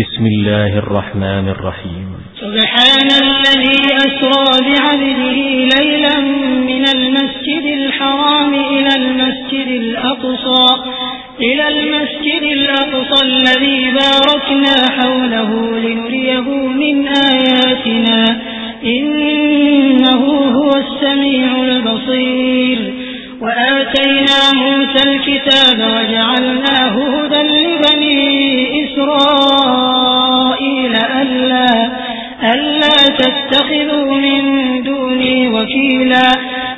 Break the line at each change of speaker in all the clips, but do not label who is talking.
بسم الله الرحمن الرحيم.
سبحان الذي أسرى بعبده ليلا من المسجد الحرام إلى المسجد الأقصى إلى المسجد الأقصى الذي باركنا حوله لنريه من آياتنا. إنه هو السميع البصير. وآتينا موسى الكتاب وجعلناه هدى لبني إسرائيل. ألا تتخذوا من دوني وكيلا.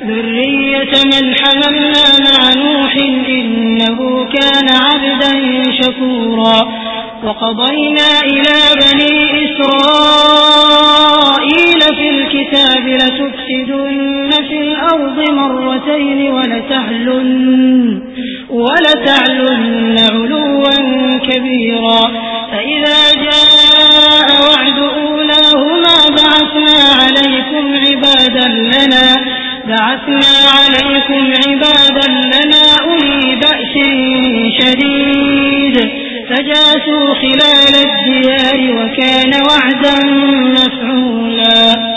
ذرية من حملنا مع نوح إنه كان عبدا شكورا. وقضينا إلى بني إسرائيل في الكتاب لتفسدن في الأرض مرتين ولتعلن, ولتعلن علوا كبيرا. فإذا عبادا لنا بعثنا عليكم عبادا لنا أولي بأس شديد. فجاسوا خلال الديار وكان وعدا مفعولا.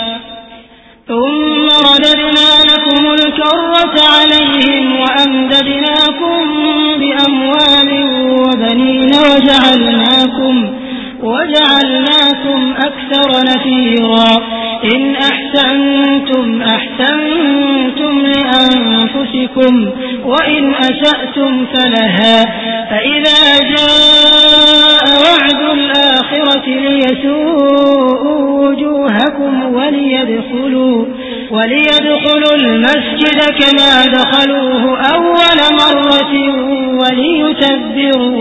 ثم رددنا لكم الكرة عليهم وأمددناكم بأموال وبنين وجعلناكم, وجعلناكم أكثر نفيرا. إن أحسنتم أحسنتم لأنفسكم وإن أسأتم فلها فإذا جاء وعد الآخرة ليسوءوا وجوهكم وليدخلوا, وليدخلوا المسجد كما دخلوه أول مرة وليتبروا